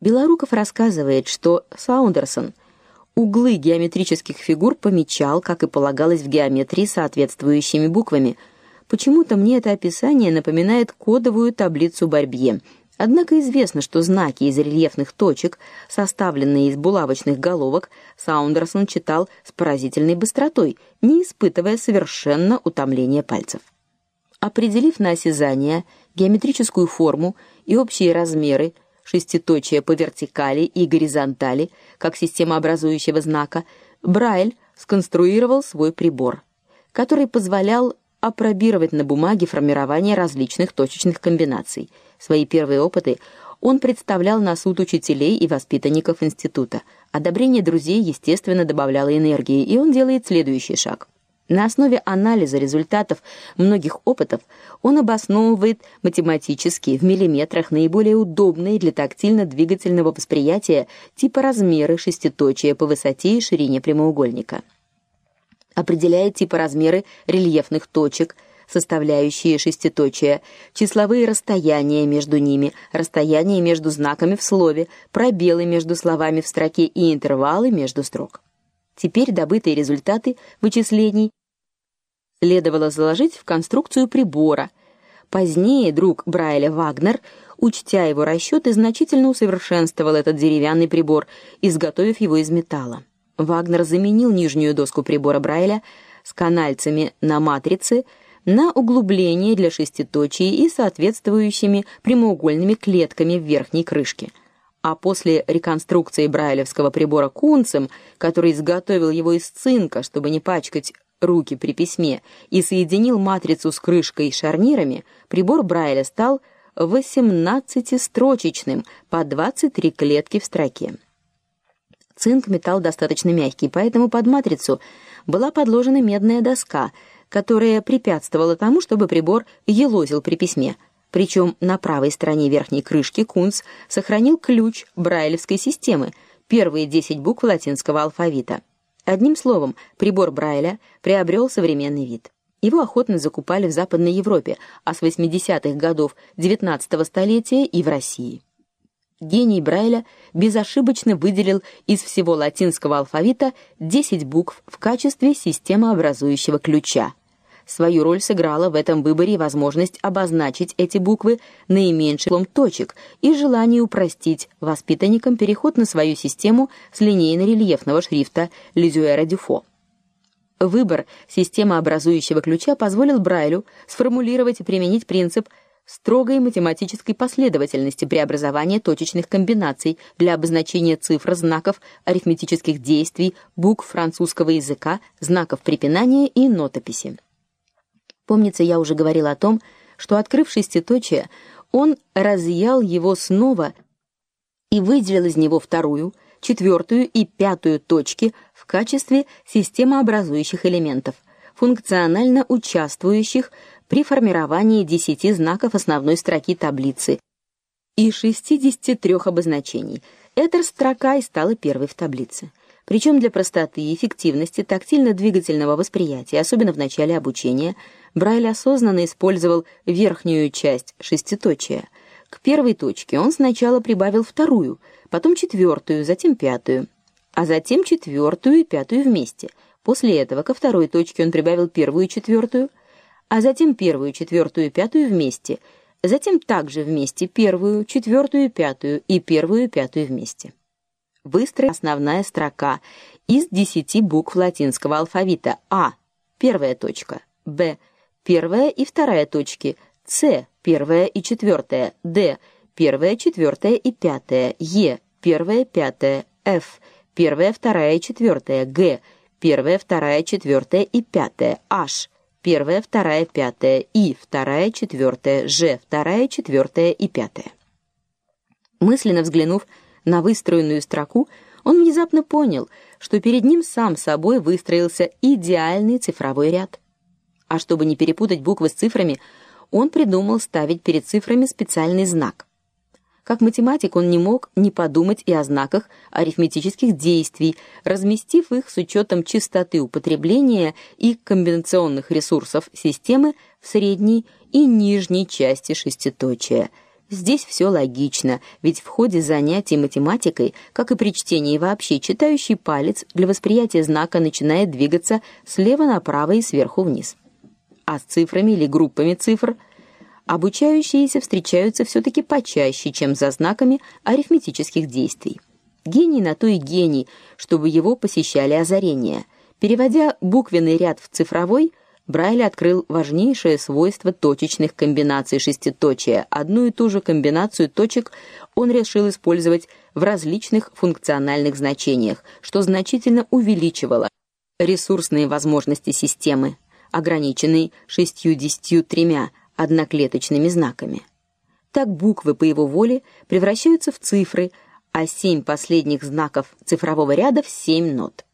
Белоруков рассказывает, что Саундерсон углы геометрических фигур помечал, как и полагалось в геометрии, соответствующими буквами. Почему-то мне это описание напоминает кодовую таблицу Барбье. Однако известно, что знаки из рельефных точек, составленные из булавочных головок, Саундерсон читал с поразительной быстротой, не испытывая совершенно утомления пальцев. Определив на осязание геометрическую форму и общие размеры шеститочия по вертикали и горизонтали, как система образующего знака, Брайль сконструировал свой прибор, который позволял опробировать на бумаге формирование различных точечных комбинаций. Свои первые опыты он представлял на суд учителей и воспитанников института. Одобрение друзей, естественно, добавляло энергии, и он делает следующий шаг. На основе анализа результатов многих опытов он обосновывает математически в миллиметрах наиболее удобные для тактильно-двигательного восприятия типа размеры шеститочия по высоте и ширине прямоугольника. Определяет типа размеры рельефных точек, составляющие шеститочия, числовые расстояния между ними, расстояния между знаками в слове, пробелы между словами в строке и интервалы между строк. Теперь добытые результаты вычислений следовало заложить в конструкцию прибора. Позднее друг Брайля Вагнер, учтя его расчеты, значительно усовершенствовал этот деревянный прибор, изготовив его из металла. Вагнер заменил нижнюю доску прибора Брайля с канальцами на матрице на углубление для шеститочий и соответствующими прямоугольными клетками в верхней крышке. А после реконструкции брайлевского прибора Кунцем, который изготовил его из цинка, чтобы не пачкать руки при письме и соединил матрицу с крышкой и шарнирами, прибор Брайля стал 18-строчечным по 23 клетки в строке. Цинк металл достаточно мягкий, поэтому под матрицу была подложена медная доска, которая препятствовала тому, чтобы прибор елозил при письме. Причем на правой стороне верхней крышки Кунц сохранил ключ брайлевской системы, первые 10 букв латинского алфавита. Одним словом, прибор Брайля приобрел современный вид. Его охотно закупали в Западной Европе, а с 80-х годов XIX столетия и в России. Гений Брайля безошибочно выделил из всего латинского алфавита 10 букв в качестве системообразующего ключа. Свою роль сыграла в этом выборе возможность обозначить эти буквы наименьшим числом точек и желание упростить воспитанникам переход на свою систему с линейно-рельефного шрифта Лизюэра-Дюфо. Выбор системообразующего ключа позволил Брайлю сформулировать и применить принцип строгой математической последовательности преобразования точечных комбинаций для обозначения цифр, знаков, арифметических действий, букв французского языка, знаков препинания и нотописи. Помнится, я уже говорил о том, что открыв шеститочие, он разъял его снова и выделил из него вторую, четвертую и пятую точки в качестве системообразующих элементов, функционально участвующих при формировании десяти знаков основной строки таблицы и 63 обозначений. Эта строка и стала первой в таблице. Причем для простоты и эффективности тактильно-двигательного восприятия, особенно в начале обучения, Брайль осознанно использовал верхнюю часть шеститочия. К первой точке он сначала прибавил вторую, потом четвертую, затем пятую, а затем четвертую и пятую вместе. После этого ко второй точке он прибавил первую и четвертую, а затем первую, четвертую и пятую вместе, затем также вместе первую, четвертую и пятую и первую и пятую вместе выстроена основная строка из десяти букв латинского алфавита: А первая точка, Б первая и вторая точки, С первая и четвертая, Д первая, четвертая и пятая, Е первая, пятая, Ф первая, вторая и четвертая, Г первая, вторая, четвертая и пятая, H первая, вторая, пятая, И вторая, четвертая, Ж вторая, четвертая и пятая. Мысленно взглянув на выстроенную строку, он внезапно понял, что перед ним сам собой выстроился идеальный цифровой ряд. А чтобы не перепутать буквы с цифрами, он придумал ставить перед цифрами специальный знак. Как математик он не мог не подумать и о знаках арифметических действий, разместив их с учетом частоты употребления и комбинационных ресурсов системы в средней и нижней части шеститочия – Здесь все логично, ведь в ходе занятий математикой, как и при чтении вообще, читающий палец для восприятия знака начинает двигаться слева направо и сверху вниз. А с цифрами или группами цифр обучающиеся встречаются все таки почаще, чем за знаками арифметических действий. Гений на то и гений, чтобы его посещали озарения. Переводя буквенный ряд в цифровой, Брайль открыл важнейшее свойство точечных комбинаций шеститочия. Одну и ту же комбинацию точек он решил использовать в различных функциональных значениях, что значительно увеличивало ресурсные возможности системы, ограниченной 63 одноклеточными знаками. Так буквы по его воле превращаются в цифры, а семь последних знаков цифрового ряда в семь нот.